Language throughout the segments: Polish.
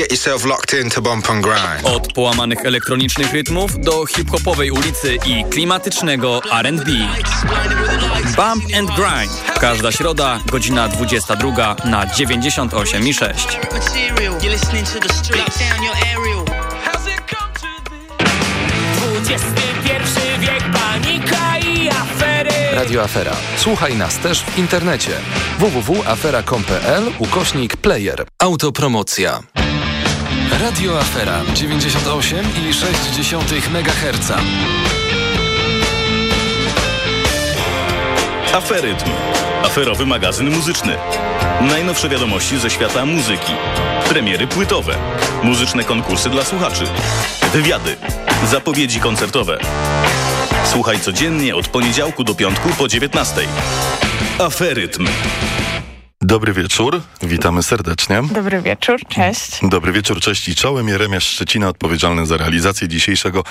get yourself locked in to bump and grind. Od połamanych elektronicznych rytmów do hip-hopowej ulicy i klimatycznego R&B. Bump and Grind. Każda środa, godzina 22 na 98 i 6. Radio Afera. Słuchaj nas też w internecie. www.afera.com.pl ukośnik player. Autopromocja. Radio Afera 98,6 MHz. Aferytm. Aferowy magazyn muzyczny. Najnowsze wiadomości ze świata muzyki. Premiery płytowe. Muzyczne konkursy dla słuchaczy. Wywiady. Zapowiedzi koncertowe. Słuchaj codziennie od poniedziałku do piątku po 19. Aferytm. Dobry wieczór, witamy serdecznie. Dobry wieczór, cześć. Dobry wieczór, cześć i czołem. Jeremiasz Szczecina odpowiedzialny za realizację dzisiejszego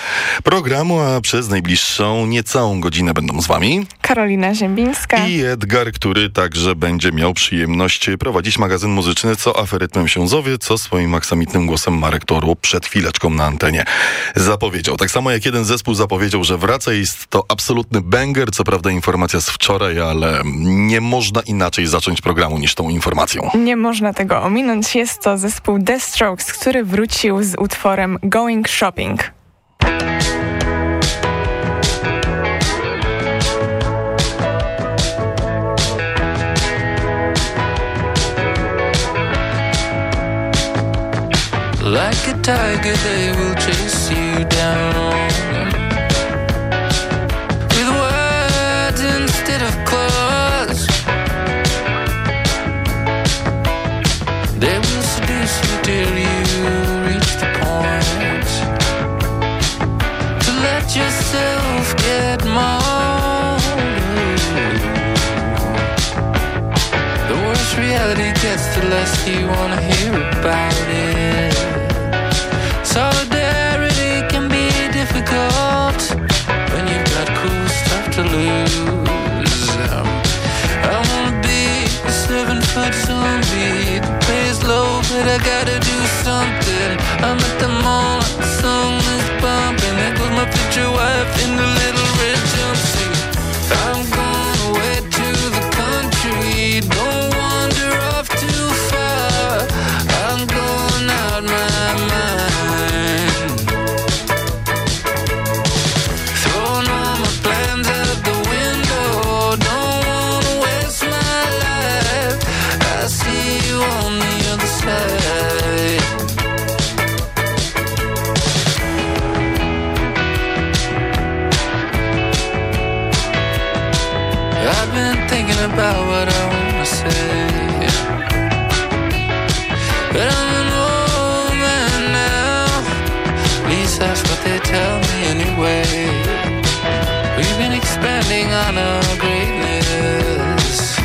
programu, a przez najbliższą niecałą godzinę będą z wami Karolina Ziembińska i Edgar, który także będzie miał przyjemność prowadzić magazyn muzyczny, co aferytmem się zowie, co swoim aksamitnym głosem Marek Toru przed chwileczką na antenie zapowiedział. Tak samo jak jeden zespół zapowiedział, że wraca jest to absolutny banger, co prawda informacja z wczoraj, ale nie można inaczej zacząć programu niż tą informacją. Nie można tego ominąć. Jest to zespół The Strokes, który wrócił z utworem Going Shopping. Like a tiger, they will chase you down. Gets, the less you wanna hear about it. Solidarity can be difficult when you've got cool stuff to lose. Um, I wanna be a seven foot zombie. The pay's low, but I gotta do something. I'm at the mall, the song is bumping. There goes my future wife in the little on our greatness,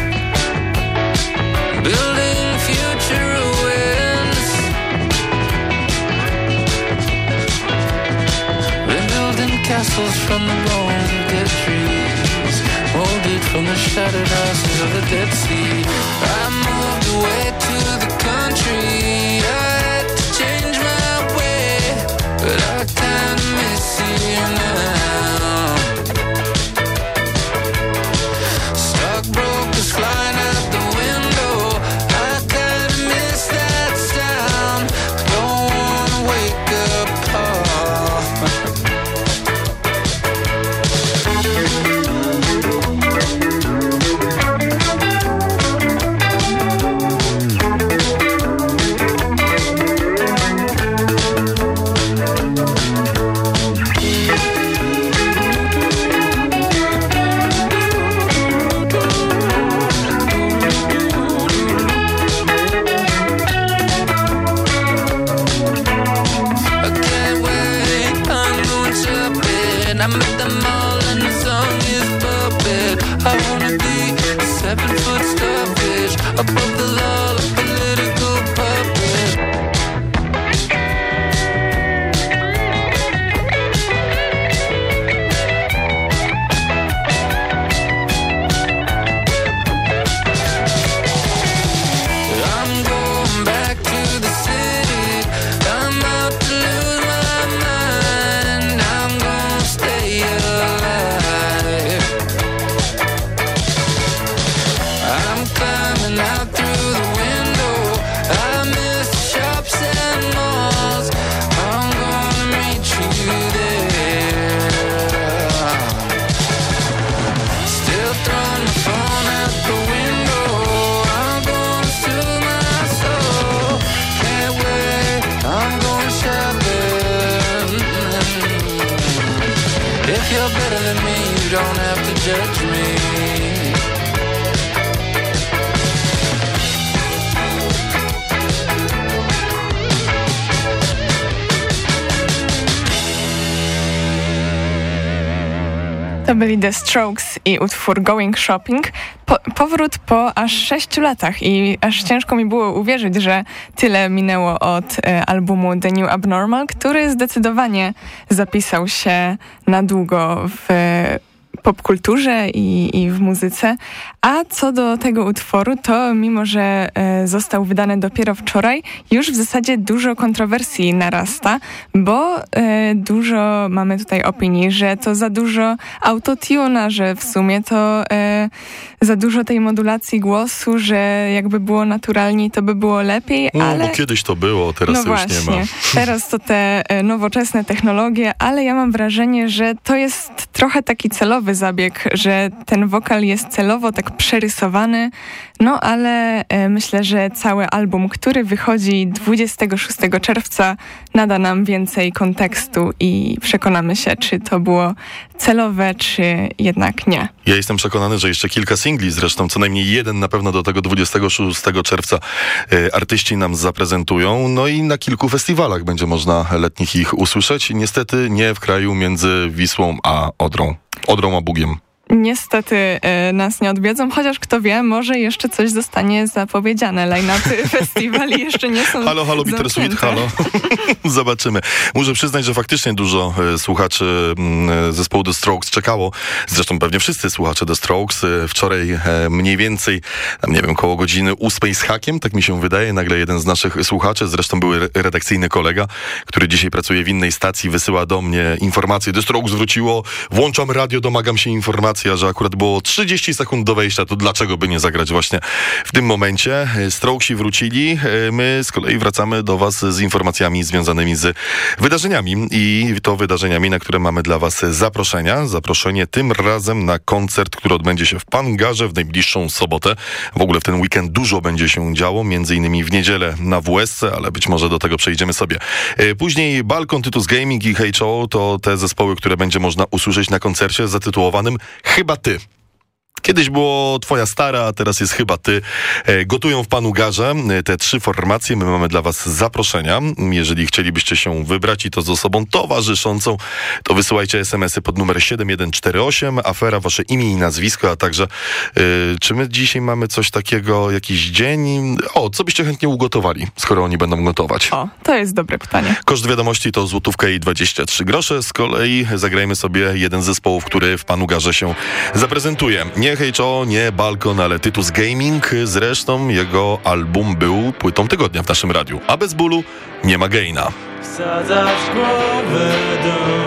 building future ruins. Been building castles from the bones of dead trees, molded from the shattered ashes of the Dead Sea. I moved away to the country. To byli The Strokes i utwór Going Shopping. Po, powrót po aż sześciu latach i aż ciężko mi było uwierzyć, że tyle minęło od e, albumu The New Abnormal, który zdecydowanie zapisał się na długo w popkulturze i, i w muzyce. A co do tego utworu, to mimo, że e, został wydany dopiero wczoraj, już w zasadzie dużo kontrowersji narasta, bo e, dużo mamy tutaj opinii, że to za dużo autotuna, że w sumie to e, za dużo tej modulacji głosu, że jakby było naturalniej, to by było lepiej, No, ale... bo kiedyś to było, teraz No już właśnie, nie ma. teraz to te nowoczesne technologie, ale ja mam wrażenie, że to jest trochę taki celowy zabieg, że ten wokal jest celowo tak przerysowany, no ale e, myślę, że cały album, który wychodzi 26 czerwca nada nam więcej kontekstu i przekonamy się, czy to było celowe, czy jednak nie. Ja jestem przekonany, że jeszcze kilka singli, zresztą co najmniej jeden na pewno do tego 26 czerwca e, artyści nam zaprezentują. No i na kilku festiwalach będzie można letnich ich usłyszeć. Niestety nie w kraju między Wisłą a Odrą. Odrą a Bugiem. Niestety e, nas nie odwiedzą, chociaż kto wie, może jeszcze coś zostanie zapowiedziane. Line-upy festiwali jeszcze nie są Halo, halo, Bittersweet, halo. Zobaczymy. Muszę przyznać, że faktycznie dużo e, słuchaczy mm, e, zespołu The Strokes czekało. Zresztą pewnie wszyscy słuchacze The Strokes. Wczoraj mniej więcej, nie wiem, koło godziny ósmej z hakiem, tak mi się wydaje, nagle jeden z naszych słuchaczy, zresztą był re- redakcyjny kolega, który dzisiaj pracuje w innej stacji, wysyła do mnie informację, The Strokes wróciło, włączam radio, domagam się że akurat było 30 sekund do wejścia, to dlaczego by nie zagrać właśnie w tym momencie? Strokesi wrócili, e, my z kolei wracamy do was z informacjami związanymi z wydarzeniami i to wydarzeniami, na które mamy dla was zaproszenia. Zaproszenie tym razem na koncert, który odbędzie się w Pangarze w najbliższą sobotę. W ogóle w ten weekend dużo będzie się działo, między innymi w niedzielę na WSC, ale być może do tego przejdziemy sobie. E, Później Balkon, Tytus Gaming i HO to te zespoły, które będzie można usłyszeć na koncercie zatytułowanym Chyba Ty. Kiedyś było twoja stara, a teraz jest chyba ty. E, gotują w Panu Garze e, te trzy formacje. My mamy dla was zaproszenia. Jeżeli chcielibyście się wybrać i to z osobą towarzyszącą, to wysyłajcie smsy pod numer 7148, afera, wasze imię i nazwisko, a także e, czy my dzisiaj mamy coś takiego, jakiś dzień? O, co byście chętnie ugotowali, skoro oni będą gotować? O, to jest dobre pytanie. Koszt wiadomości to złotówka i 23 grosze. Z kolei zagrajmy sobie jeden z zespołów, który w Panu Garze się zaprezentuje. Nie HO, nie Balkon, ale Tytus Gaming. Zresztą jego album był płytą tygodnia w naszym radiu. A bez bólu nie ma gaina. Wsadzasz głowę do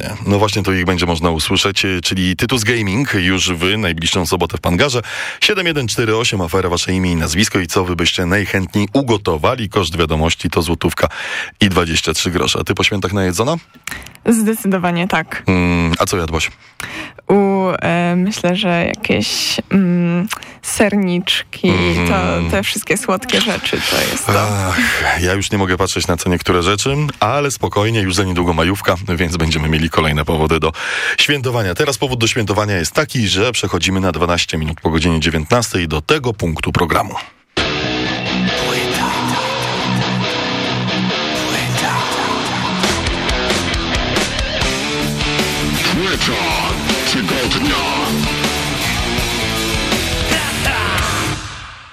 No no właśnie to ich będzie można usłyszeć, e, czyli Tytus Gaming już w najbliższą sobotę w Pangarze. 7148, afera, wasze imię i nazwisko i co wy byście najchętniej ugotowali. Koszt wiadomości to złotówka i 23 grosze. A ty po świętach najedzona? Zdecydowanie tak. Mm, a co jadłaś? U, e, myślę, że jakieś mm, serniczki, Mhm. to te wszystkie słodkie rzeczy to jest to. Ach, ja już nie mogę patrzeć na co niektóre rzeczy, ale spokojnie, już za niedługo majówka, więc będziemy mieli kolejne powody do świętowania. Teraz powód do świętowania jest taki, że przechodzimy na 12 minut po godzinie 19 do tego punktu programu.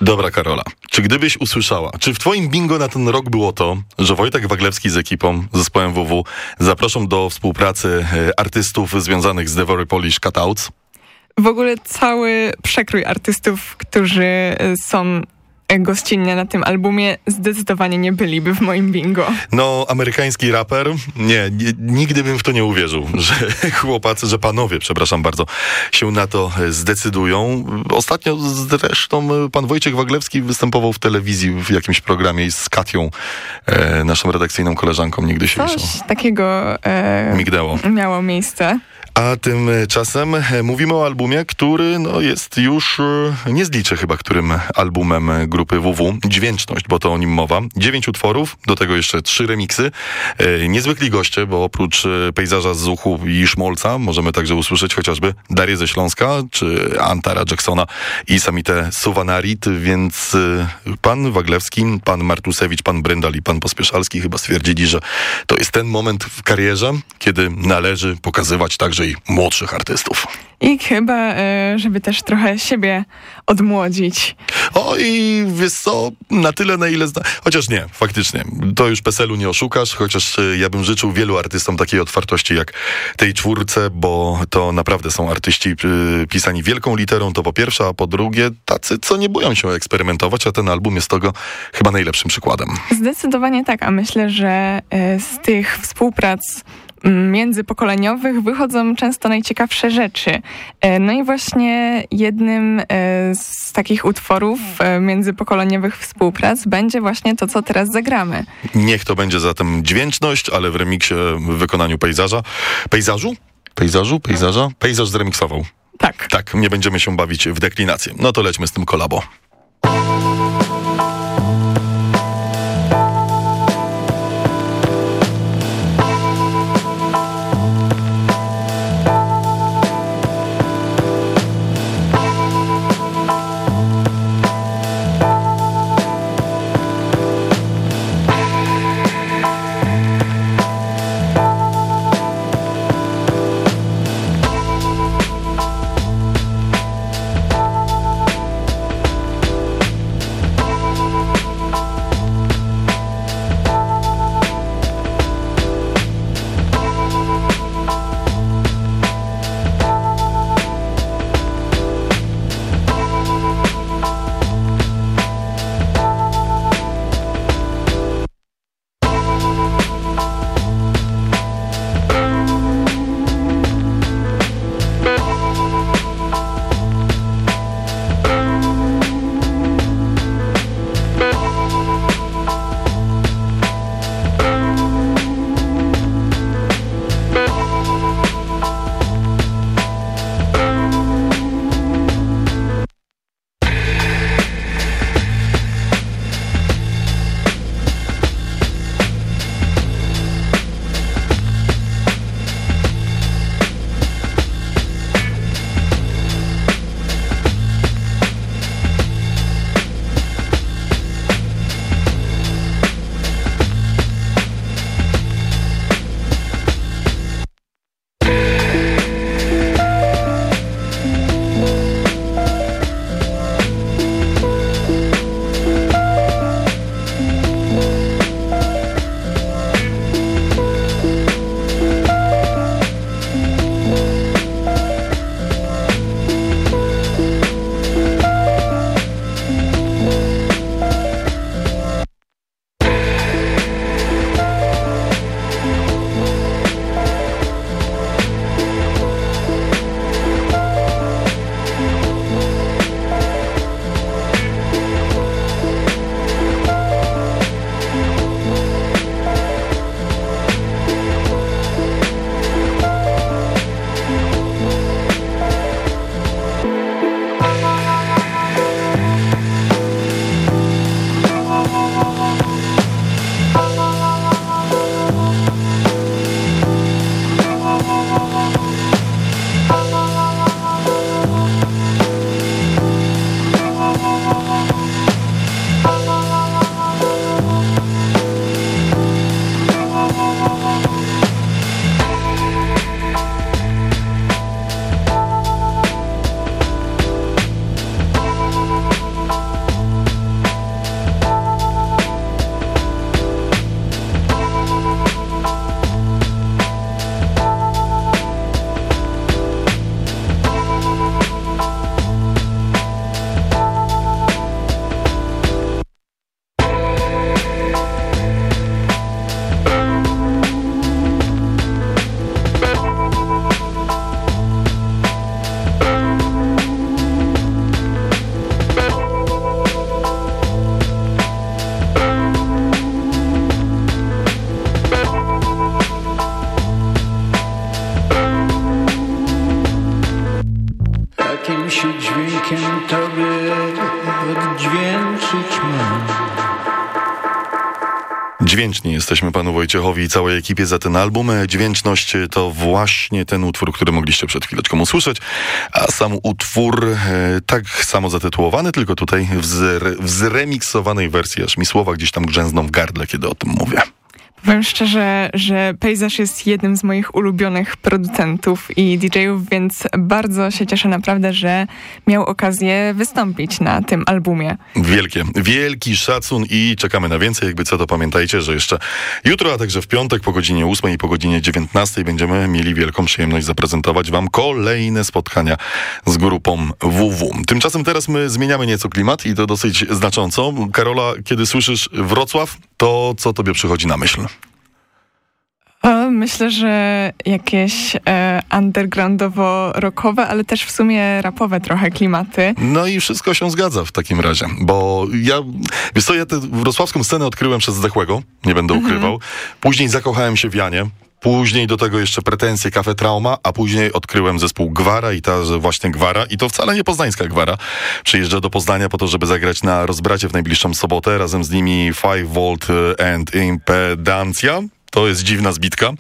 Dobra, Karola. Czy gdybyś usłyszała, czy w twoim bingo na ten rok było to, że Wojtek Waglewski z ekipą, zespołem WW zaproszą do współpracy e, artystów związanych z The Very Polish Cutouts? W ogóle cały przekrój artystów, którzy e, są gościnnie na tym albumie, zdecydowanie nie byliby w moim bingo. No, amerykański raper? Nie, nie, nigdy bym w to nie uwierzył, że chłopacy, że panowie, przepraszam bardzo, się na to zdecydują. Ostatnio zresztą e, pan Wojciech Waglewski występował w telewizji w jakimś programie z Katią, e, naszą redakcyjną koleżanką niegdysiejszą. Coś takiego e, Mignęło. miało miejsce. A tymczasem e, mówimy o albumie, który no, jest już, e, nie zliczę chyba, którym albumem grupy WW. Dźwięczność, bo to o nim mowa. Dziewięć utworów, do tego jeszcze trzy remiksy. E, Niezwykli goście, bo oprócz pejzaża z Zuchu i Szmolca możemy także usłyszeć chociażby Darię ze Śląska, czy Antara Jacksona i Samitę Suwanarit, więc pan Waglewski, pan Martusewicz, pan Bryndal i pan Pospieszalski chyba stwierdzili, że to jest ten moment w karierze, kiedy należy pokazywać także młodszych artystów. I chyba, e, żeby też trochę siebie odmłodzić. O i wiesz co, na tyle na ile zna... Chociaż nie, faktycznie, to już PESEL-u nie oszukasz, chociaż e, ja bym życzył wielu artystom takiej otwartości jak tej czwórce, bo to naprawdę są artyści y, pisani wielką literą, to po pierwsze, a po drugie tacy, co nie boją się eksperymentować, a ten album jest tego chyba najlepszym przykładem. Zdecydowanie tak, a myślę, że e, z tych współprac międzypokoleniowych wychodzą często najciekawsze rzeczy. E, No i właśnie jednym e, z takich utworów e, międzypokoleniowych współprac będzie właśnie to, co teraz zagramy. Niech to będzie zatem dźwięczność, ale w remiksie w wykonaniu pejzaża. Pejzażu? Pejzażu? Pejzaża? Pejzaż zremiksował. Tak. Tak, nie będziemy się bawić w deklinację. No to lećmy z tym kolabo. Dźwięczni jesteśmy panu Wojciechowi i całej ekipie za ten album. Dźwięczność to właśnie ten utwór, który mogliście przed chwileczką usłyszeć, a sam utwór e, tak samo zatytułowany, tylko tutaj w, zre, w zremiksowanej wersji, aż mi słowa gdzieś tam grzęzną w gardle, kiedy o tym mówię. Powiem szczerze, że Pejzaż jest jednym z moich ulubionych producentów i DJ-ów, więc bardzo się cieszę naprawdę, że miał okazję wystąpić na tym albumie. Wielkie, wielki szacun i czekamy na więcej. Jakby co, to pamiętajcie, że jeszcze jutro, a także w piątek po godzinie 8 i po godzinie 19 będziemy mieli wielką przyjemność zaprezentować wam kolejne spotkania z grupą WW. Tymczasem teraz my zmieniamy nieco klimat i to dosyć znacząco. Karola, kiedy słyszysz Wrocław, to co tobie przychodzi na myśl? Myślę, że jakieś e, undergroundowo-rockowe, ale też w sumie rapowe trochę klimaty. No i wszystko się zgadza w takim razie, bo ja, wiesz co, ja tę wrocławską scenę odkryłem przez Zdechłego, nie będę ukrywał. Później zakochałem się w Janie. Później do tego jeszcze pretensje Cafe Trauma, a później odkryłem zespół Gwara i ta właśnie Gwara, i to wcale nie poznańska Gwara, przyjeżdża do Poznania po to, żeby zagrać na rozbracie w najbliższą sobotę, razem z nimi 5 Volt and Impedancja. To jest dziwna zbitka,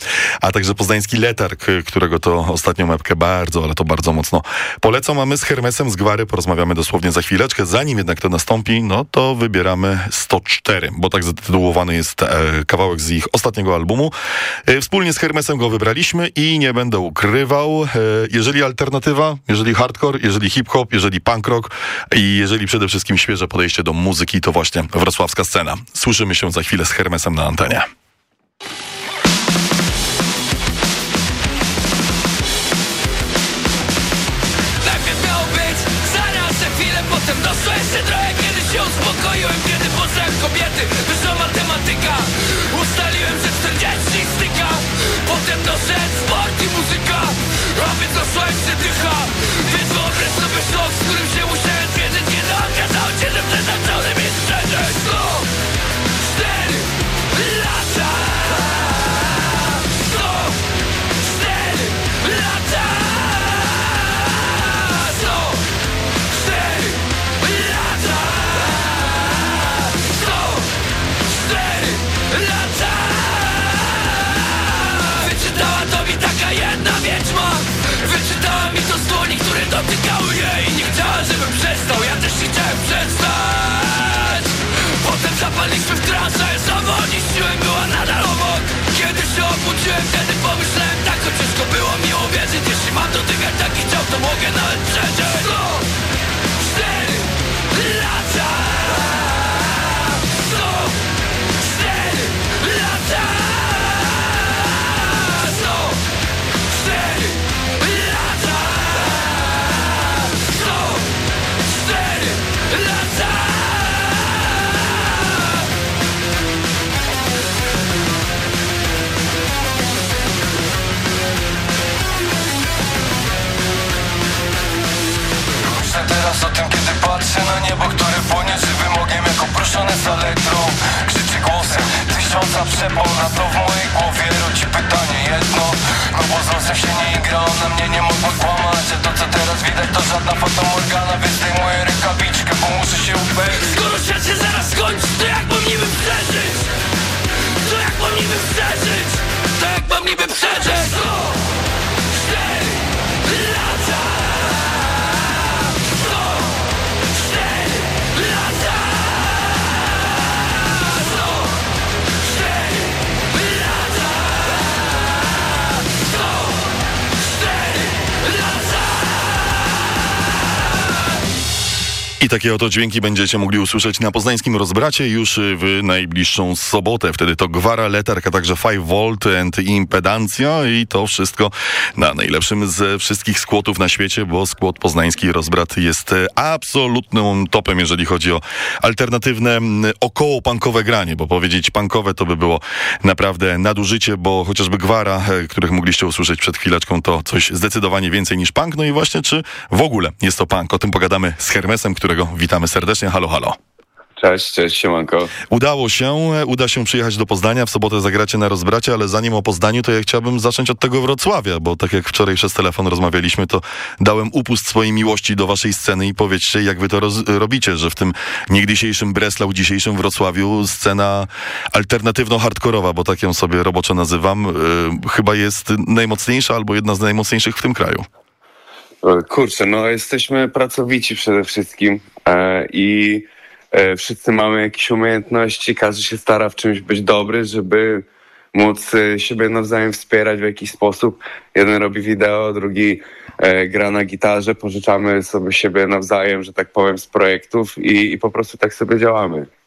a także poznański letarg, którego to ostatnią mapkę bardzo, ale to bardzo mocno polecam. A my z Hermesem z Gwary porozmawiamy dosłownie za chwileczkę. Zanim jednak to nastąpi, no to wybieramy 104, bo tak zatytułowany jest e, kawałek z ich ostatniego albumu. E, wspólnie z Hermesem go wybraliśmy i nie będę ukrywał, e, jeżeli alternatywa, jeżeli hardcore, jeżeli hip-hop, jeżeli punk rock i jeżeli przede wszystkim świeże podejście do muzyki, to właśnie wrocławska scena. Słyszymy się za chwilę z Hermesem na antenie. Najpierw miało być zaraz za chwilę Potem doszło jeszcze trochę. Kiedy się uspokoiłem Kiedy poznałem kobiety Wyszła matematyka. Ustaliłem, że 40 styka. Potem doszedł sport i muzyka. A więc doszła dycha ja zawodniczyłem, była nadal obok. Kiedy się obudziłem, wtedy pomyślałem tak Choć ciężko było mi uwierzyć, jeśli mam dotykać takich ciał, to mogę nawet przeżyć tym, kiedy patrzę na niebo, które płonie żywym ogniem Jak oproszone z elektrą Krzyczy głosem tysiąca przepał Na to w mojej głowie rodzi pytanie jedno No bo z losem się nie igra, ona mnie nie mogła kłamać Że to co teraz widać to żadna fatamorgana Więc zdejmuję rękawiczkę, bo muszę się upewnić Skoro świat się zaraz skończy, to jak mam niby przeżyć? To jak mam niby przeżyć? To jak mam niby przeżyć? No! I takie oto dźwięki będziecie mogli usłyszeć na poznańskim rozbracie już y, w najbliższą sobotę. Wtedy to Gwara, Letarg, a także 5 Volt and Impedancja i to wszystko na najlepszym ze wszystkich skłotów na świecie, bo skłot poznański rozbrat jest e, absolutnym topem, jeżeli chodzi o alternatywne m, około punkowe granie, bo powiedzieć punkowe to by było naprawdę nadużycie, bo chociażby Gwara, e, których mogliście usłyszeć przed chwileczką, to coś zdecydowanie więcej niż punk. No i właśnie, czy w ogóle jest to punk? O tym pogadamy z Hermesem, którego witamy serdecznie. Halo, halo. Cześć, cześć, siemanko. Udało się, uda się przyjechać do Poznania, w sobotę zagracie na rozbracie, ale zanim o Poznaniu, to ja chciałbym zacząć od tego Wrocławia, bo tak jak wczoraj przez telefon rozmawialiśmy, to dałem upust swojej miłości do waszej sceny i powiedzcie, jak wy to robicie, że w tym niegdysiejszym Breslau, dzisiejszym Wrocławiu scena alternatywno-hardkorowa, bo tak ją sobie roboczo nazywam, y, chyba jest najmocniejsza albo jedna z najmocniejszych w tym kraju. Kurczę, no jesteśmy pracowici przede wszystkim e, i e, wszyscy mamy jakieś umiejętności, każdy się stara w czymś być dobry, żeby móc e, siebie nawzajem wspierać w jakiś sposób. Jeden robi wideo, drugi gra na gitarze, pożyczamy sobie siebie nawzajem, że tak powiem, z projektów i, i po prostu tak sobie działamy.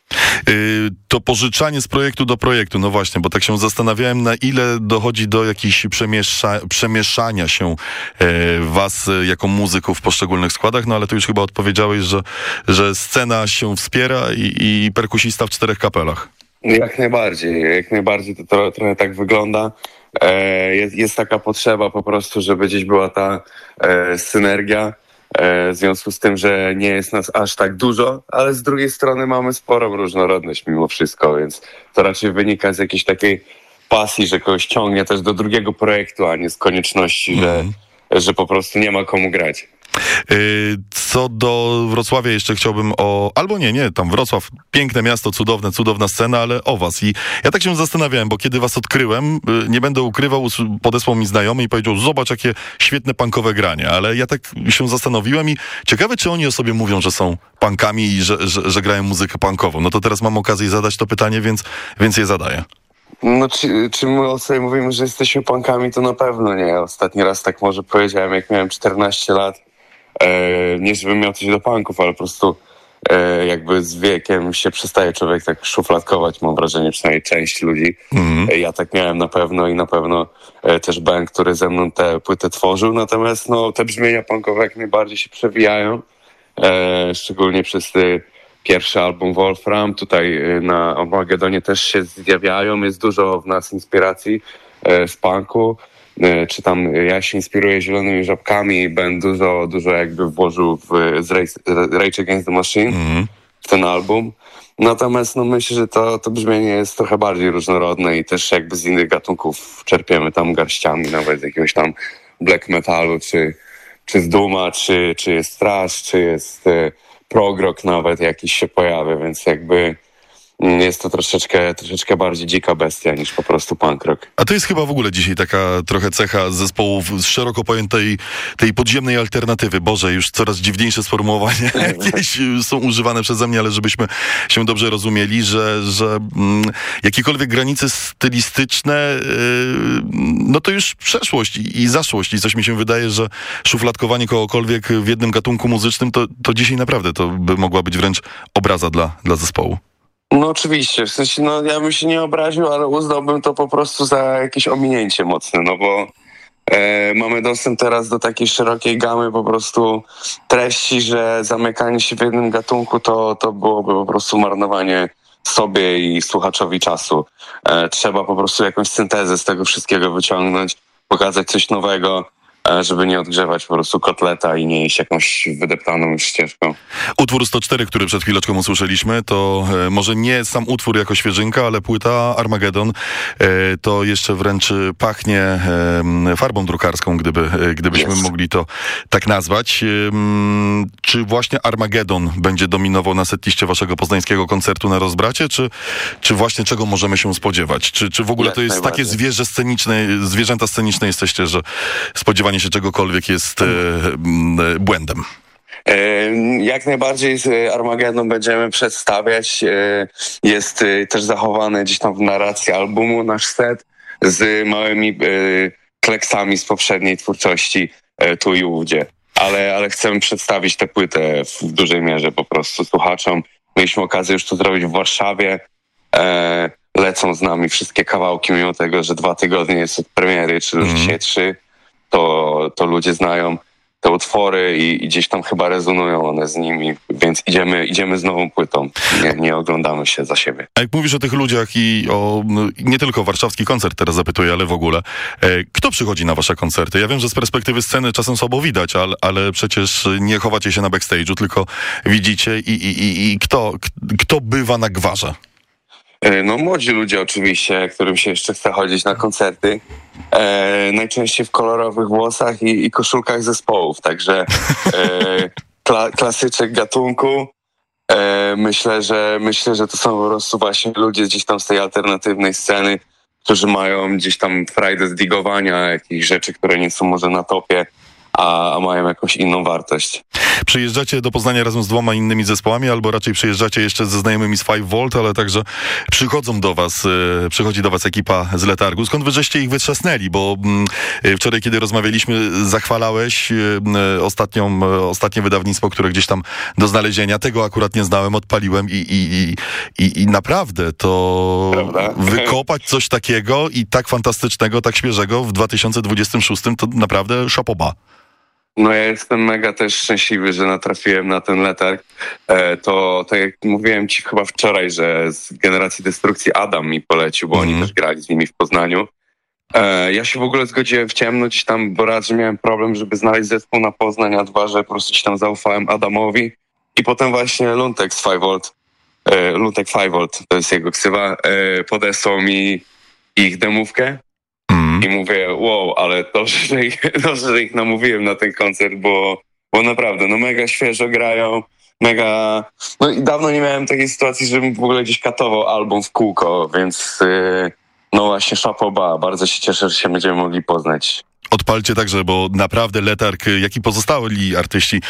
Y, To pożyczanie z projektu do projektu, no właśnie, bo tak się zastanawiałem, na ile dochodzi do jakiejś przemiesza, przemieszania się e, was e, jako muzyków w poszczególnych składach, no ale tu już chyba odpowiedziałeś, że, że scena się wspiera i, i perkusista w czterech kapelach. Jak najbardziej, jak najbardziej to tro, trochę tak wygląda. E, jest, jest taka potrzeba po prostu, żeby gdzieś była ta e, synergia, w związku z tym, że nie jest nas aż tak dużo, ale z drugiej strony mamy sporą różnorodność mimo wszystko, więc to raczej wynika z jakiejś takiej pasji, że kogoś ciągnie też do drugiego projektu, a nie z konieczności, że, że po prostu nie ma komu grać. Y, Co do Wrocławia jeszcze chciałbym o... Albo nie, nie, tam Wrocław, piękne miasto, cudowne, cudowna scena, ale o was. I ja tak się zastanawiałem, bo kiedy was odkryłem, y, nie będę ukrywał, podesłał mi znajomy i powiedział, zobacz jakie świetne punkowe granie, ale ja tak się zastanowiłem i ciekawe, czy oni o sobie mówią, że są punkami i że, że, że grają muzykę punkową. No to teraz mam okazję zadać to pytanie, więc, więc je zadaję. No, czy, czy my o sobie mówimy, że jesteśmy punkami, to na pewno nie. Ostatni raz tak może powiedziałem, jak miałem 14 lat. E, nie, żebym miał coś do punków, ale po prostu e, jakby z wiekiem się przestaje człowiek tak szufladkować, mam wrażenie, przynajmniej część ludzi. E, ja tak miałem na pewno i na pewno też Ben, który ze mną tę płytę tworzył. Natomiast no, te brzmienia punkowe jak najbardziej się przewijają, szczególnie przez pierwszy album Wolfram. Tutaj na Armagedonie też się zjawiają. Jest dużo w nas inspiracji z punku. E, Czy tam ja się inspiruję zielonymi żabkami, Ben dużo, dużo jakby włożył w, z Rage, Against the Machine w ten album. Natomiast no myślę, że to, to brzmienie jest trochę bardziej różnorodne i też jakby z innych gatunków czerpiemy tam garściami, nawet z jakiegoś tam black metalu, czy, czy z Duma, czy, czy jest trash, czy jest e, prog rock nawet jakiś się pojawia, więc jakby mm, jest to troszeczkę, troszeczkę bardziej dzika bestia niż po prostu punk rock. A to jest chyba w ogóle dzisiaj taka trochę cecha zespołów z szeroko pojętej tej podziemnej alternatywy. Boże, już coraz dziwniejsze sformułowania jakieś są używane przeze mnie, ale żebyśmy się dobrze rozumieli, że, że mm, jakiekolwiek granice stylistyczne, y, no to już przeszłość i, i zaszłość. I coś mi się wydaje, że szufladkowanie kogokolwiek w jednym gatunku muzycznym, to, to dzisiaj naprawdę to by mogła być wręcz obraza dla, dla zespołu. No oczywiście, w sensie no ja bym się nie obraził, ale uznałbym to po prostu za jakieś ominięcie mocne, no bo e, mamy dostęp teraz do takiej szerokiej gamy po prostu treści, że zamykanie się w jednym gatunku to, to byłoby po prostu marnowanie sobie i słuchaczowi czasu. E, trzeba po prostu jakąś syntezę z tego wszystkiego wyciągnąć, pokazać coś nowego, żeby nie odgrzewać po prostu kotleta i nie iść jakąś wydeptaną już ścieżką. Utwór 104, który przed chwileczką usłyszeliśmy, to e, może nie sam utwór jako świeżynka, ale płyta Armageddon. E, to jeszcze wręcz e, pachnie e, farbą drukarską, gdyby, e, gdybyśmy Jest. mogli to tak nazwać. E, czy właśnie Armageddon będzie dominował na setliście waszego poznańskiego koncertu na rozbracie, czy, czy właśnie czego możemy się spodziewać? Czy, czy w ogóle Jak to jest takie zwierzę sceniczne, zwierzęta sceniczne jesteście, że spodziewanie się czegokolwiek jest e, e, błędem? E, Jak najbardziej z Armageddon będziemy przedstawiać. E, Jest e, też zachowany gdzieś tam w narracji albumu nasz set z małymi kleksami z poprzedniej twórczości tu i ówdzie. Ale, ale chcemy przedstawić tę płytę w dużej mierze po prostu słuchaczom. Mieliśmy okazję już to zrobić w Warszawie. Lecą z nami wszystkie kawałki, mimo tego, że dwa tygodnie jest od premiery, czy już Mhm. dzisiaj trzy, to, to ludzie znają te utwory i, i gdzieś tam chyba rezonują one z nimi, więc idziemy, idziemy z nową płytą. Nie, nie oglądamy się za siebie. A jak mówisz o tych ludziach i o nie tylko warszawski koncert teraz zapytuję, ale w ogóle, e, kto przychodzi na wasze koncerty? Ja wiem, że z perspektywy sceny czasem słabo widać, ale, ale przecież nie chowacie się na backstage'u, tylko widzicie i, i, i, i kto, kto bywa na gwarze? E, No młodzi ludzie oczywiście, którym się jeszcze chce chodzić na koncerty. E, najczęściej w kolorowych włosach i, i koszulkach zespołów, także e, kla, klasyczek gatunku. E, myślę, że myślę, że to są po prostu właśnie ludzie gdzieś tam z tej alternatywnej sceny, którzy mają gdzieś tam frajdę z digowania jakichś rzeczy, które nie są może na topie, a, mają jakąś inną wartość. Przyjeżdżacie do Poznania razem z dwoma innymi zespołami, albo raczej przyjeżdżacie jeszcze ze znajomymi z 5V, ale także przychodzą do was, e, przychodzi do was ekipa z letargu. Skąd wy żeście ich wytrzasnęli? Bo mm, e, wczoraj, kiedy rozmawialiśmy, zachwalałeś e, ostatnią, ostatnie wydawnictwo, które gdzieś tam do znalezienia. Tego akurat nie znałem, odpaliłem i, i, i, i, i naprawdę to Prawda? wykopać coś takiego i tak fantastycznego, tak świeżego w 2026 to naprawdę szapoba. No ja jestem mega też szczęśliwy, że natrafiłem na ten letarg. E, to tak jak mówiłem ci chyba wczoraj, że z generacji destrukcji Adam mi polecił, bo oni Mhm. też grali z nimi w Poznaniu. E, ja się w ogóle zgodziłem w ciemno gdzieś tam, bo raz, że miałem problem, żeby znaleźć zespół na Poznań, a dwa, że po prostu gdzieś tam zaufałem Adamowi. I potem właśnie Luntek z 5V, e, Luntek 5V, to jest jego ksywa, e, podesłał mi ich demówkę Mm. I mówię, wow, ale dobrze, że ich, dobrze, że ich namówiłem na ten koncert, bo, bo naprawdę, no mega świeżo grają, mega... No i dawno nie miałem takiej sytuacji, żebym w ogóle gdzieś katował album w kółko, więc yy, no właśnie szapoba, bardzo się cieszę, że się będziemy mogli poznać. Odpalcie także, bo naprawdę letarg, jak i pozostali artyści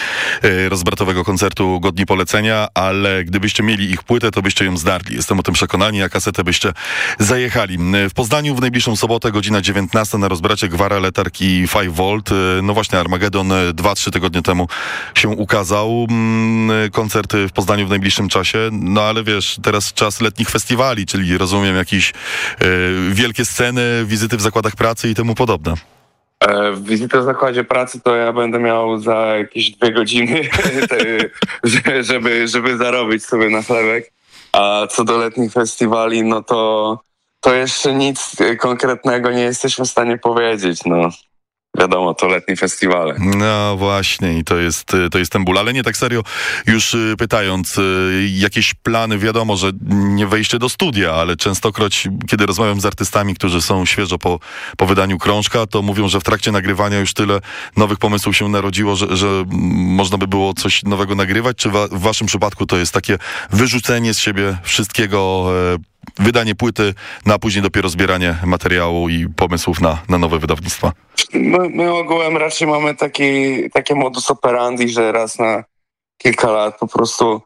e, rozbratowego koncertu godni polecenia, ale gdybyście mieli ich płytę, to byście ją zdarli. Jestem o tym przekonani, a kasetę byście zajechali. E, W Poznaniu w najbliższą sobotę, godzina 19 na rozbracie Gwara, Letarg i 5V. E, No właśnie, Armagedon e, 2-3 tygodnie temu się ukazał. Mm, Koncerty w Poznaniu w najbliższym czasie. No ale wiesz, teraz czas letnich festiwali, czyli rozumiem jakieś wielkie sceny, wizyty w zakładach pracy i temu podobne. E, Wizytę w zakładzie pracy to ja będę miał za jakieś dwie godziny, żeby, żeby zarobić sobie na chlebek. A co do letnich festiwali, no to, to jeszcze nic konkretnego nie jesteśmy w stanie powiedzieć. No, wiadomo, to letnie festiwale. No właśnie, i to jest, y, to jest ten ból. Ale nie tak serio, już y, pytając, y, jakieś plany, wiadomo, że nie wejście do studia, ale częstokroć, kiedy rozmawiam z artystami, którzy są świeżo po, po wydaniu krążka, to mówią, że w trakcie nagrywania już tyle nowych pomysłów się narodziło, że, że można by było coś nowego nagrywać. Czy wa, w waszym przypadku to jest takie wyrzucenie z siebie wszystkiego, e, wydanie płyty, no a później dopiero zbieranie materiału i pomysłów na, na nowe wydawnictwa? My, my ogółem raczej mamy taki, takie modus operandi, że raz na kilka lat po prostu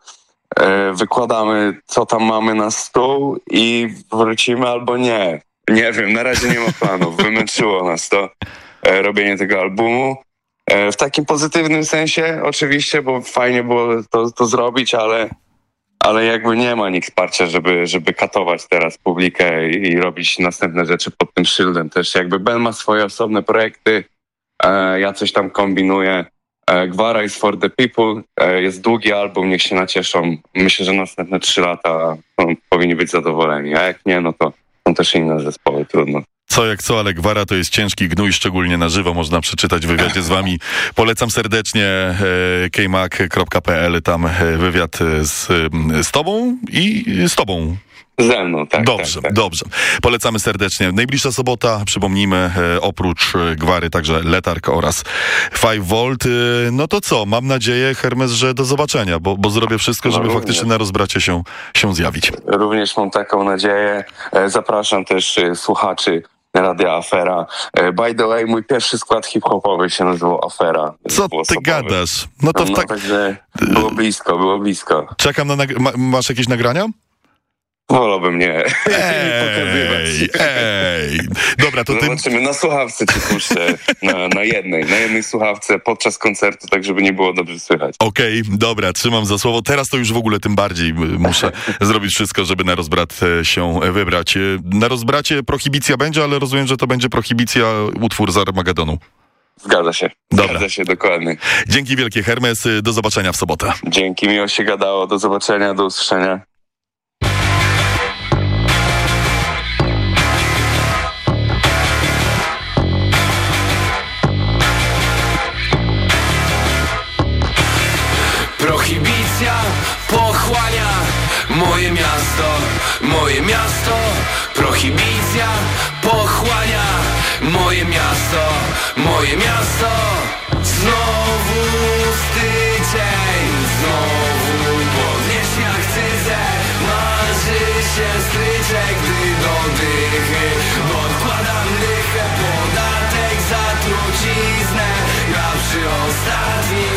e, wykładamy, co tam mamy na stół i wrócimy albo nie. Nie wiem, na razie nie ma planów. Wymęczyło nas to e, robienie tego albumu. E, w takim pozytywnym sensie oczywiście, bo fajnie było to, to zrobić, ale, ale jakby nie ma nikt wsparcia, żeby, żeby katować teraz publikę i, robić następne rzeczy pod tym szyldem. Też jakby Ben ma swoje osobne projekty, e, ja coś tam kombinuję. E, Gwara is for the people. E, jest długi album, niech się nacieszą. Myślę, że następne trzy lata no, powinni być zadowoleni, a jak nie, no to są też inne zespoły, trudno. Co jak co, ale Gwara to jest ciężki gnój, szczególnie na żywo można przeczytać w wywiadzie z wami. Polecam serdecznie e, kmac.pl, tam e, wywiad z, e, z tobą i z tobą. Ze mną, tak. Dobrze, tak, tak. dobrze. Polecamy serdecznie. Najbliższa sobota, przypomnijmy, oprócz Gwary także Letarg oraz 5V. E, No to co, mam nadzieję, Hermes, że do zobaczenia, bo, bo zrobię wszystko, No żeby również. faktycznie na rozbracie się, się zjawić. Również mam taką nadzieję. Zapraszam też słuchaczy Radia Afera. E, By the way, mój pierwszy skład hip-hopowy się nazywał Afera. Co ty gadasz? No to w No, tak... także było blisko, było blisko. Czekam na... Masz jakieś nagrania? Wolałbym nie, Ej, ej. Dobra, to ty... Zobaczymy, na słuchawce ci puszczę, na, na jednej, na jednej słuchawce podczas koncertu, tak żeby nie było dobrze słychać. Okej, dobra, trzymam za słowo. Teraz to już w ogóle tym bardziej y, muszę zrobić wszystko, żeby na rozbrat e, się e, wybrać. Y, Na rozbracie prohibicja będzie, ale rozumiem, że to będzie prohibicja utwór z Armagedonu. Zgadza się. Dobra. Zgadza się, dokładnie. Dzięki wielkie, Hermes. Do zobaczenia w sobotę. Dzięki, miło się gadało. Do zobaczenia, do usłyszenia. Miasto, moje miasto. Prohibicja pochłania moje miasto, moje miasto. Znowu styczeń, znowu podnieść akcyzę. Marzy się stryczek, gdy do dychy odkładam dychę. Podatek za truciznę, ja przy ostatnim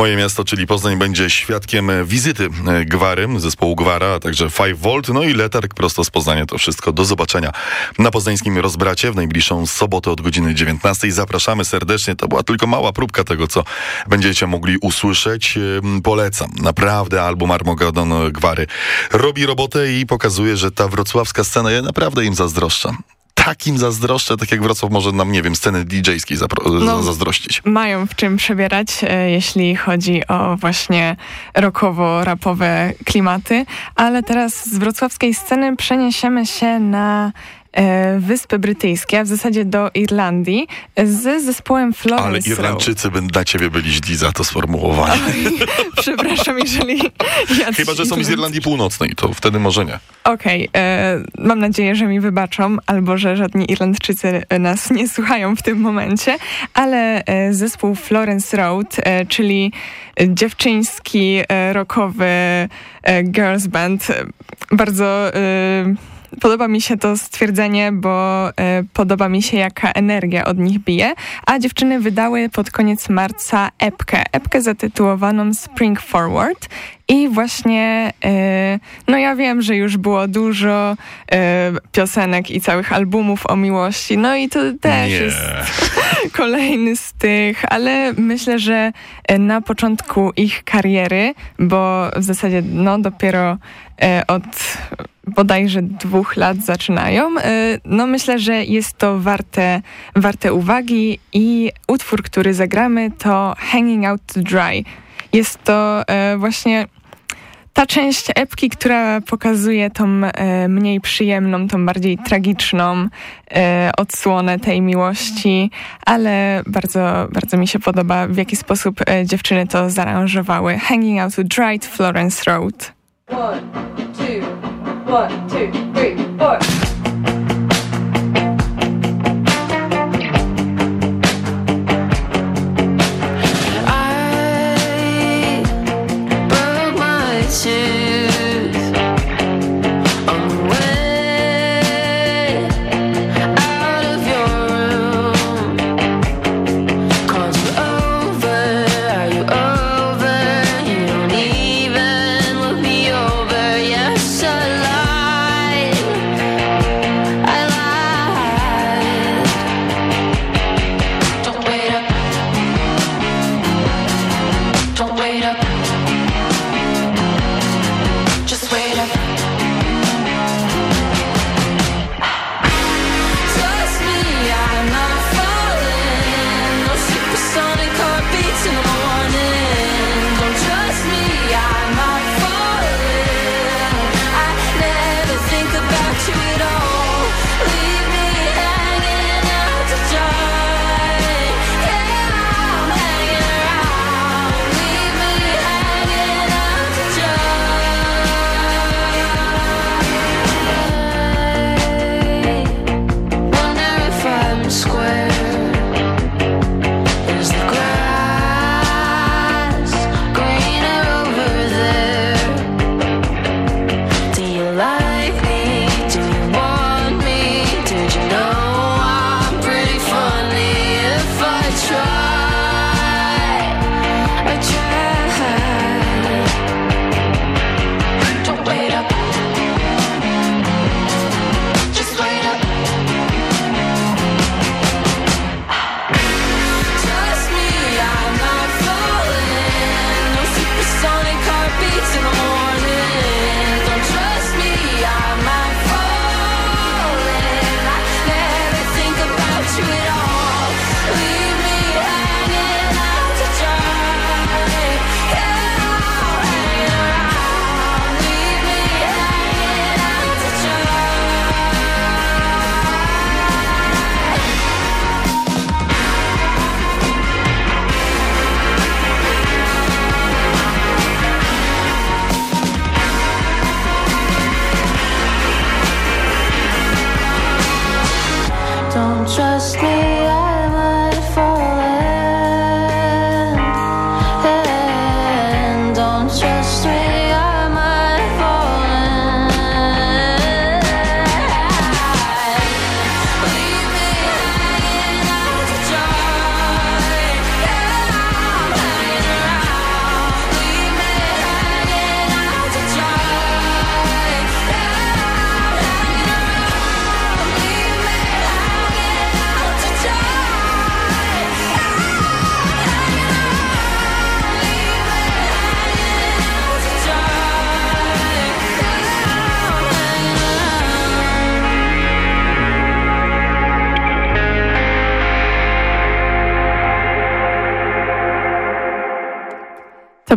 Moje miasto, czyli Poznań, będzie świadkiem e, wizyty e, Gwary, zespołu Gwara, a także 5V, no i letarg prosto z Poznania. To wszystko do zobaczenia na poznańskim rozbracie w najbliższą sobotę od godziny 19. Zapraszamy serdecznie. To była tylko mała próbka tego, co będziecie mogli usłyszeć. Ym, Polecam. Naprawdę album Armageddon Gwary robi robotę i pokazuje, że ta wrocławska scena, ja naprawdę im zazdroszczę. Takim zazdroszczę, tak jak Wrocław może nam, nie wiem, sceny DJ-skiej No. zazdrościć. Mają w czym przebierać, e, jeśli chodzi o właśnie rockowo-rapowe klimaty, ale teraz z wrocławskiej sceny przeniesiemy się na Wyspy Brytyjskie, a w zasadzie do Irlandii, z zespołem Florence Ale Row. Irlandczycy by na ciebie byli źli za to sformułowanie. Przepraszam, jeżeli... Chyba, że są z Irlandii Północnej, to wtedy może nie. Okej, e, mam nadzieję, że mi wybaczą, albo że żadni Irlandczycy e, nas nie słuchają w tym momencie, ale e, zespół Florence Road, e, czyli dziewczyński, e, rockowy e, girls band, e, bardzo... Podoba mi się to stwierdzenie, bo e, podoba mi się jaka energia od nich bije, a dziewczyny wydały pod koniec marca epkę, epkę zatytułowaną Spring Forward. I właśnie, e, no ja wiem, że już było dużo e, piosenek i całych albumów o miłości, no i to też Nie. jest kolejny z tych, ale myślę, że e, na początku ich kariery, bo w zasadzie no dopiero e, od bodajże dwóch lat zaczynają. E, no myślę, że jest to warte, warte uwagi i utwór, który zagramy to Hanging Out to Dry. Jest to właśnie ta część epki, która pokazuje tą e, mniej przyjemną, tą bardziej tragiczną e, odsłonę tej miłości, ale bardzo, bardzo mi się podoba, w jaki sposób e, dziewczyny to zaaranżowały. Hanging Out to Dry Florence Road. One, two, one, two, three, four.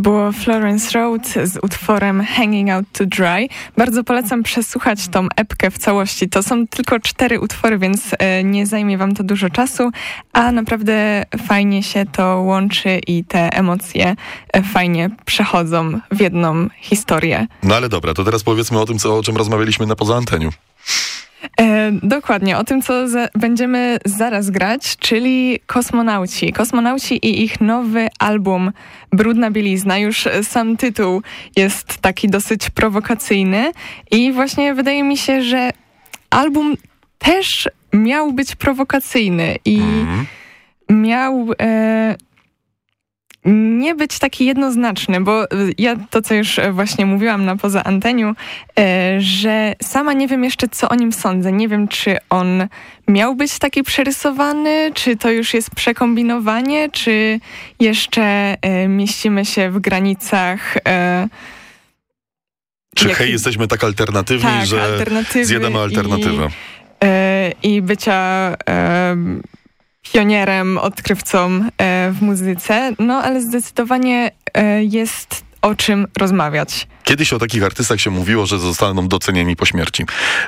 Było Florence Road z utworem Hanging Out to Dry. Bardzo polecam przesłuchać tą epkę w całości. To są tylko cztery utwory, więc e, nie zajmie wam to dużo czasu, a naprawdę fajnie się to łączy i te emocje e, fajnie przechodzą w jedną historię. No ale dobra, to teraz powiedzmy o tym, co, o czym rozmawialiśmy na poza anteniu. E, dokładnie, o tym, co za będziemy zaraz grać, czyli kosmonauci. Kosmonauci i ich nowy album Brudna Bielizna. Już sam tytuł jest taki dosyć prowokacyjny i właśnie wydaje mi się, że album też miał być prowokacyjny i miał... E, nie być taki jednoznaczny, bo y, ja to, co już e, właśnie mówiłam na poza anteniu, e, że sama nie wiem jeszcze, co o nim sądzę. Nie wiem, czy on miał być taki przerysowany, czy to już jest przekombinowanie, czy jeszcze e, mieścimy się w granicach... Czy jak- hej, jesteśmy tak alternatywni, Tak, że zjadamy alternatywę? e, i bycia pionierem, odkrywcą e, w muzyce, no ale zdecydowanie e, jest o czym rozmawiać. Kiedyś o takich artystach się mówiło, że zostaną docenieni po śmierci.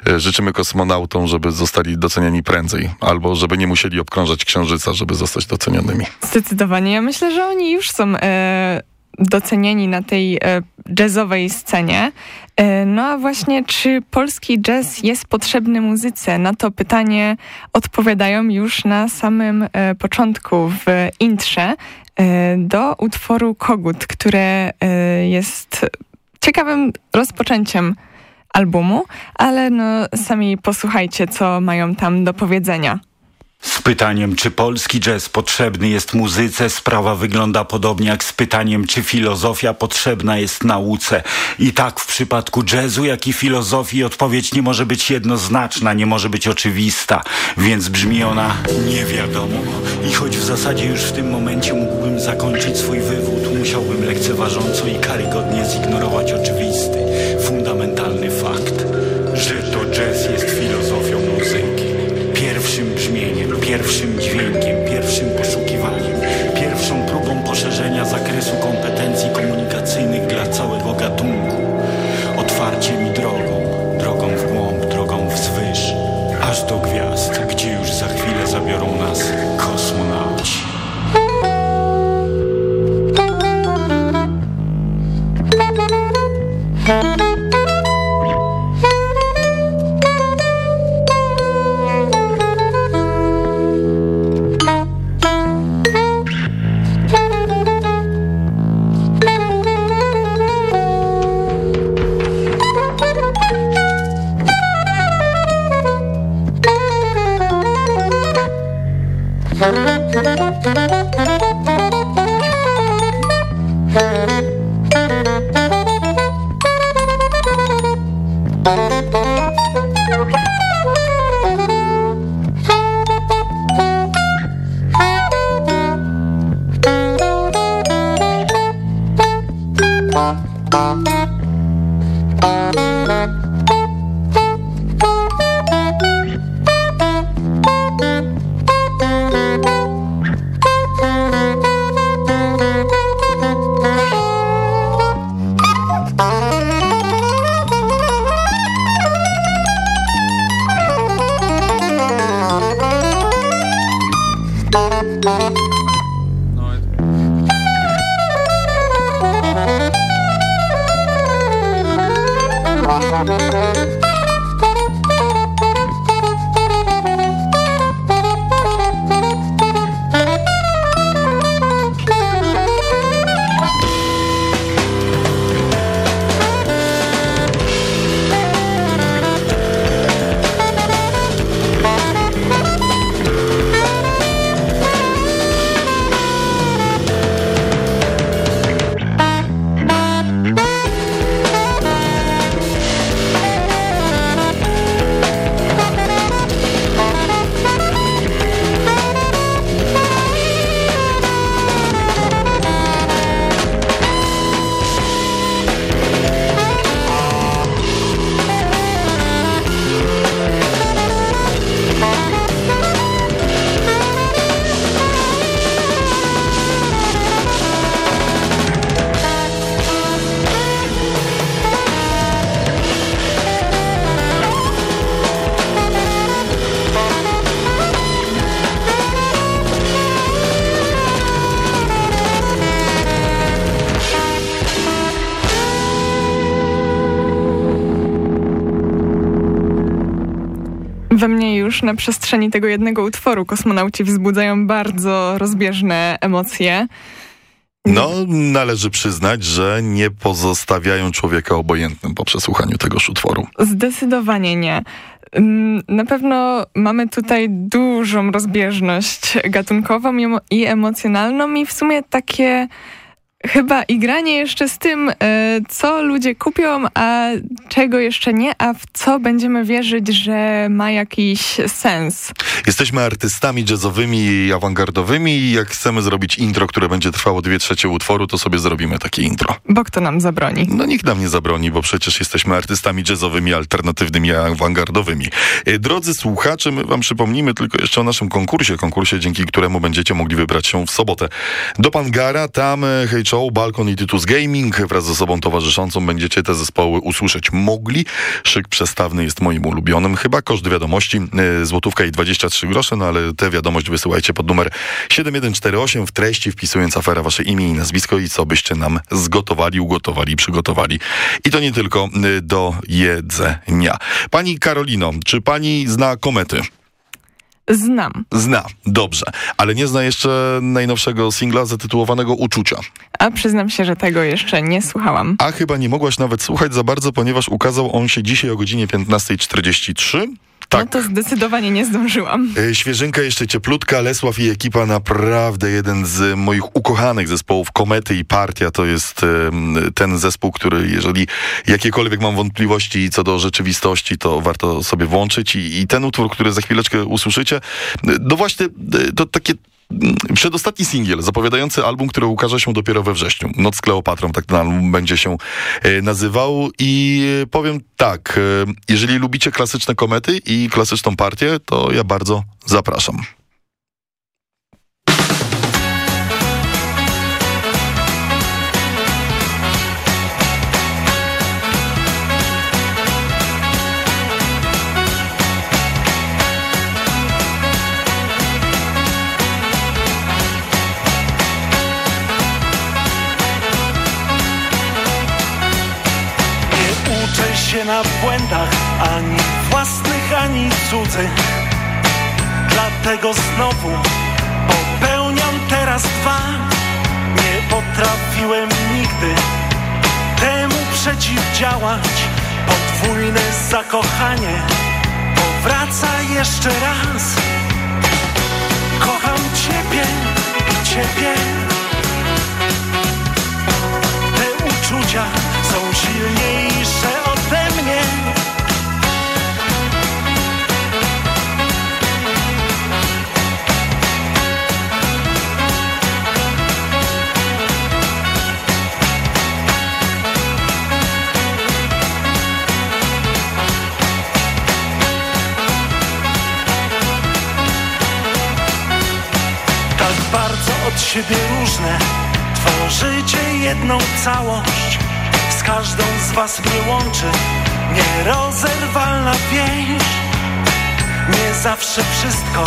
E, Życzymy kosmonautom, żeby zostali docenieni prędzej, albo żeby nie musieli obkrążać księżyca, żeby zostać docenionymi. Zdecydowanie. Ja myślę, że oni już są e, docenieni na tej e, jazzowej scenie. E, no a właśnie, czy polski jazz jest potrzebny muzyce? Na to pytanie odpowiadają już na samym e, początku w intrze do utworu Kogut, które jest ciekawym rozpoczęciem albumu, ale no sami posłuchajcie, co mają tam do powiedzenia. Z pytaniem, czy polski jazz potrzebny jest muzyce, sprawa wygląda podobnie jak z pytaniem, czy filozofia potrzebna jest nauce. I tak w przypadku jazzu, jak i filozofii odpowiedź nie może być jednoznaczna, nie może być oczywista, więc brzmi ona nie wiadomo. I choć w zasadzie już w tym momencie mógłbym zakończyć swój wywód, musiałbym lekceważąco i karygodnie zignorować oczywisty, poszerzenia zakresu kompetencji We mnie już na przestrzeni tego jednego utworu kosmonauci wzbudzają bardzo rozbieżne emocje. No, należy przyznać, że nie pozostawiają człowieka obojętnym po przesłuchaniu tegoż utworu. Zdecydowanie nie. Mm, Na pewno mamy tutaj dużą rozbieżność gatunkową i emo- i emocjonalną i w sumie takie chyba igranie jeszcze z tym, e, co ludzie kupią, a czego jeszcze nie, a w co będziemy wierzyć, że ma jakiś sens. Jesteśmy artystami jazzowymi i awangardowymi i jak chcemy zrobić intro, które będzie trwało dwie trzecie utworu, to sobie zrobimy takie intro. Bo kto nam zabroni? No nikt nam nie zabroni, bo przecież jesteśmy artystami jazzowymi, alternatywnymi, awangardowymi. E, Drodzy słuchacze, my wam przypomnimy tylko jeszcze o naszym konkursie, konkursie, dzięki któremu będziecie mogli wybrać się w sobotę do Pangara, tam e, Hey Show, Balkon i Titus Gaming. Wraz z osobą towarzyszącą będziecie te zespoły usłyszeć mogli. Szyk przestawny jest moim ulubionym. Chyba koszt wiadomości e, złotówka i 23 grosze, no ale tę wiadomość wysyłajcie pod numer 7148 w treści wpisując afera wasze imię i nazwisko i co byście nam zgotowali, ugotowali, przygotowali. I to nie tylko e, do jedzenia. Pani Karolino, czy pani zna komety? Znam. Zna, dobrze, ale nie zna jeszcze najnowszego singla zatytułowanego Uczucia. A przyznam się, że tego jeszcze nie słuchałam. A chyba nie mogłaś nawet słuchać za bardzo, ponieważ ukazał on się dzisiaj o godzinie 15.43. Tak. No to zdecydowanie nie zdążyłam. E, Świeżynka jeszcze cieplutka, Lesław i ekipa naprawdę jeden z moich ukochanych zespołów. Komety i Partia to jest ten zespół, który jeżeli jakiekolwiek mam wątpliwości co do rzeczywistości, to warto sobie włączyć i, i ten utwór, który za chwileczkę usłyszycie, no właśnie e, to takie Przedostatni singiel, zapowiadający album, który ukaże się dopiero we wrześniu. Noc z Kleopatrą, tak ten album będzie się e, nazywał. I e, powiem tak, e, jeżeli lubicie klasyczne komety i klasyczną partię, to ja bardzo zapraszam. Błędach ani własnych, ani cudzych. Dlatego znowu popełniam teraz dwa. Nie potrafiłem nigdy temu przeciwdziałać. Podwójne zakochanie powraca jeszcze raz. Kocham ciebie i ciebie. Te uczucia są silniejsze od siebie różne. Tworzycie jedną całość. Z każdą z was mnie łączy Nierozerwalna więź. Nie zawsze wszystko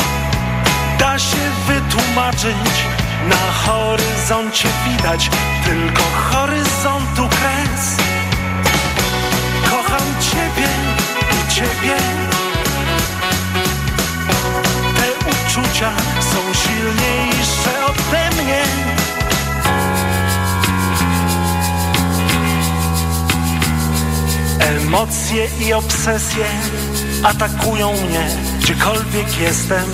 Da się wytłumaczyć. Na horyzoncie widać Tylko horyzontu uczucia są silniejsze ode mnie. Emocje i obsesje atakują mnie, gdziekolwiek jestem.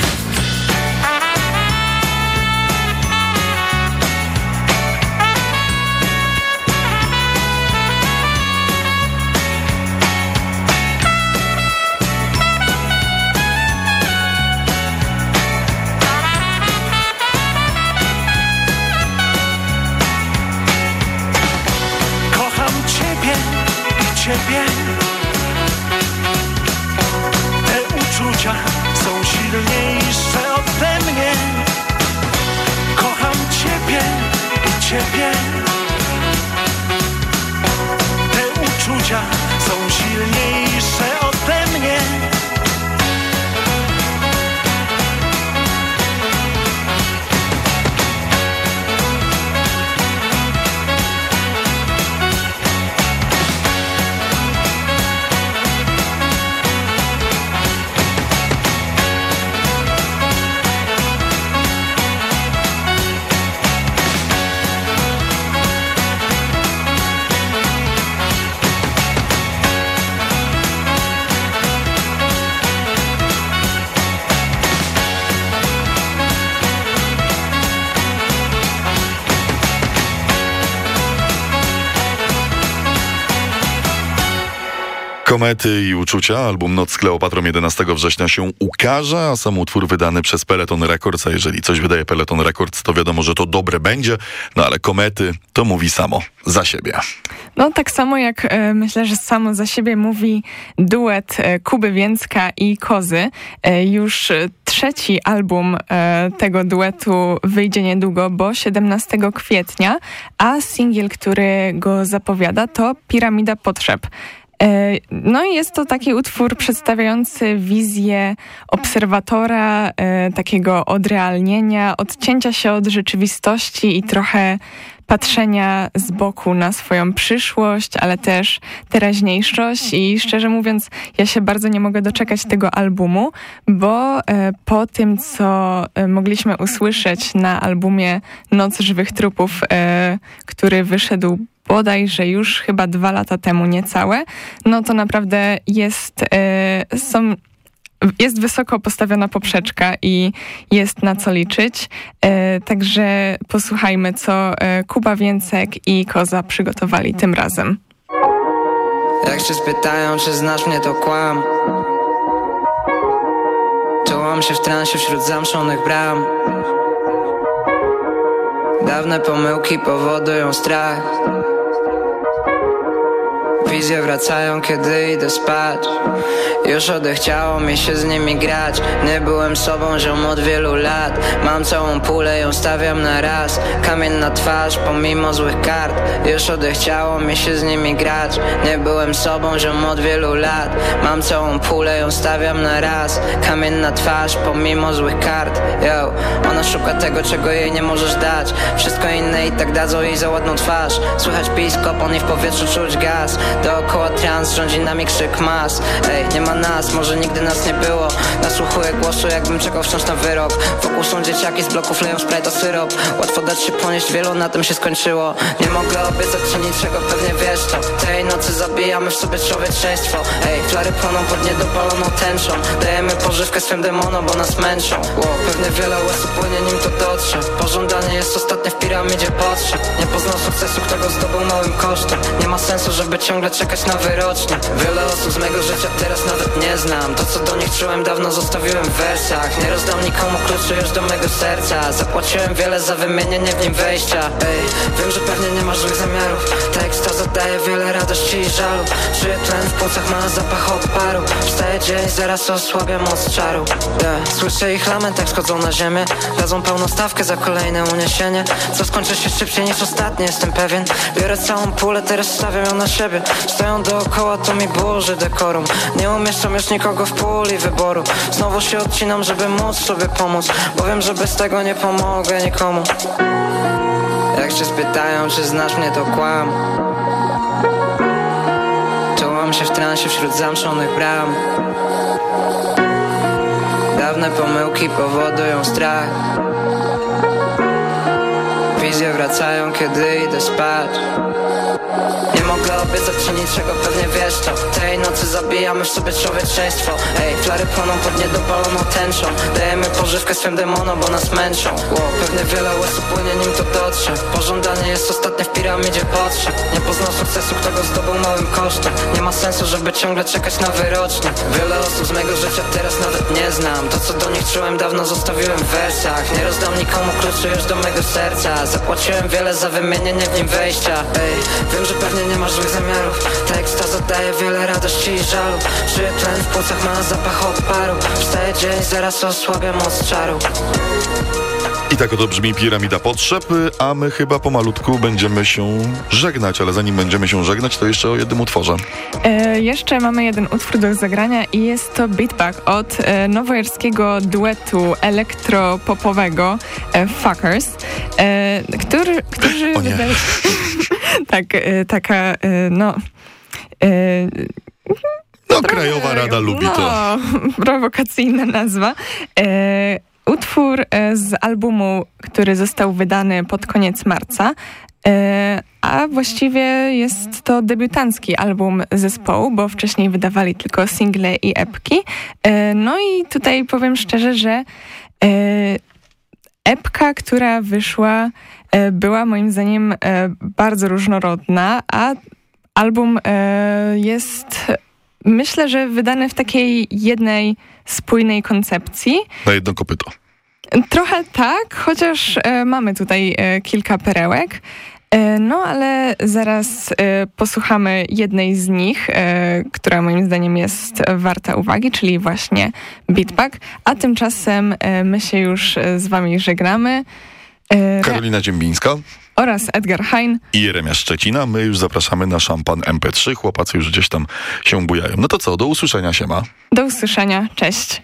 I Komety i uczucia. Album Noc z Kleopatrą 11 września się ukaże, a sam utwór wydany przez Peloton Records, a jeżeli coś wydaje Peloton Records, to wiadomo, że to dobre będzie, no ale Komety to mówi samo za siebie. No tak samo jak e, myślę, że samo za siebie mówi duet e, Kuby Więcka i Kozy. E, już trzeci album tego duetu wyjdzie niedługo, bo 17 kwietnia, a singiel, który go zapowiada to Piramida Potrzeb. E, no i jest to taki utwór przedstawiający wizję obserwatora, e, takiego odrealnienia, odcięcia się od rzeczywistości i trochę patrzenia z boku na swoją przyszłość, ale też teraźniejszość. I szczerze mówiąc, ja się bardzo nie mogę doczekać tego albumu, bo e, po tym, co mogliśmy usłyszeć na albumie Noc Żywych Trupów, który wyszedł bodajże już chyba dwa lata temu niecałe, no to naprawdę jest, są jest wysoko postawiona poprzeczka i jest na co liczyć. E, także posłuchajmy, co e, Kuba Więcek i Koza przygotowali tym razem. Jak się spytają, czy znasz mnie, to kłam. Czułam się w transie wśród zamszonych bram. Dawne pomyłki powodują strach. Wizje wracają, kiedy idę spać. Już odechciało mi się z nimi grać. Nie byłem sobą, ziom od wielu lat. Mam całą pulę, ją stawiam na raz. Kamienna twarz, pomimo złych kart. Już odechciało mi się z nimi grać. Nie byłem sobą, ziom od wielu lat. Mam całą pulę, ją stawiam na raz. Kamienna twarz, pomimo złych kart. Yo, ona szuka tego, czego jej nie możesz dać. Wszystko inne i tak dadzą jej za ładną twarz. Słychać piskop, on w powietrzu czuć gaz Dookoła trans, rządzi nami krzyk mas. Ej, nie ma nas, może nigdy nas nie było. Nasłuchuję głosu, jakbym czekał wciąż na wyrok. Wokół są dzieciaki z bloków leją spray to syrop. Łatwo dać się ponieść, wielu na tym się skończyło. Nie mogę obiecać ci niczego, pewnie wiesz to. Tej nocy zabijamy w sobie człowieczeństwo. Ej, flary płoną pod niedopaloną tęczą. Dajemy pożywkę swym demonom, bo nas męczą. Wow, Pewnie wiele łez upłynie, nim to dotrze. Pożądanie jest ostatnie w piramidzie potrzeb Nie poznał sukcesu, kto go zdobył małym kosztem. Nie ma sensu, żeby ciągle czekać na wyrocznie Wiele osób z mego życia teraz nawet nie znam. To co do nich czułem dawno zostawiłem w wersach. Nie rozdam nikomu kluczy już do mego serca. Zapłaciłem wiele za wymienienie w nim wejścia. Ej, wiem, że pewnie nie masz złych zamiarów. Ta ekstaza daje wiele radości i żalu. Czuję tlen w płucach, ma zapach odparu? Wstaje dzień, zaraz osłabia moc czaru. Yeah. Słyszę ich lament jak schodzą na ziemię. Dadzą pełną stawkę za kolejne uniesienie. Co skończy się szybciej niż ostatnie, jestem pewien. Biorę całą pulę, teraz stawiam ją na siebie Stoją dookoła, to mi burzy dekorum. Nie umieszczam już nikogo w puli wyboru. Znowu się odcinam, żeby móc sobie pomóc. Bo wiem, że bez tego nie pomogę nikomu. Jak się spytają, czy znasz mnie, to kłam. Czułam się w transie wśród zamszonych bram. Dawne pomyłki powodują strach. Wizje wracają, kiedy idę spać obiecać ci niczego, pewnie wiesz to Tej nocy zabijamy w sobie człowieczeństwo. Ej, flary płoną pod niedopaloną tęczą. Dajemy pożywkę swym demonom, bo nas męczą. Wow, Pewnie wiele łez upłynie, nim to dotrze. Pożądanie jest ostatnie w piramidzie potrzeb Nie poznał sukcesu, kto go zdobył małym kosztem. Nie ma sensu, żeby ciągle czekać na wyrocznie Wiele osób z mego życia teraz nawet nie znam. To co do nich czułem dawno zostawiłem w wersach. Nie rozdam nikomu kluczy już do mego serca. Zapłaciłem wiele za wymienienie w nim wejścia. Ej, wiem, że pewnie nie masz złych zamiarów. Ta ekstaza daje wiele radości i żalu. Czuję tlen w płucach, ma zapach odparu? Wstaje dzień, zaraz osłabia moc czaru. I tak oto brzmi Piramida Potrzeb, a my chyba pomalutku będziemy się żegnać, ale zanim będziemy się żegnać, to jeszcze o jednym utworze. E, jeszcze mamy jeden utwór do zagrania i jest to Beatback od e, nowojorskiego duetu elektropopowego e, Fuckers, e, który, którzy wydali... tak, e, taka, e, no... E, no, Krajowa Rada lubi no, to. prowokacyjna nazwa. Utwór e, z albumu, który został wydany pod koniec marca, e, a właściwie jest to debiutancki album zespołu, bo wcześniej wydawali tylko single i epki. E, no i tutaj powiem szczerze, że epka, która wyszła, była moim zdaniem bardzo różnorodna, a album jest myślę, że wydany w takiej jednej spójnej koncepcji. Na jedno kopyto. Trochę tak, chociaż e, mamy tutaj e, kilka perełek. E, no, ale zaraz e, posłuchamy jednej z nich, e, która moim zdaniem jest warta uwagi, czyli właśnie Beatback. A tymczasem e, my się już e, z wami żegnamy. E, Karolina Dziębińska oraz Edgar Hein. i Jeremia Szczecina. My już zapraszamy na szampan MP3. Chłopacy już gdzieś tam się bujają. No to co, do usłyszenia się ma. Do usłyszenia, cześć.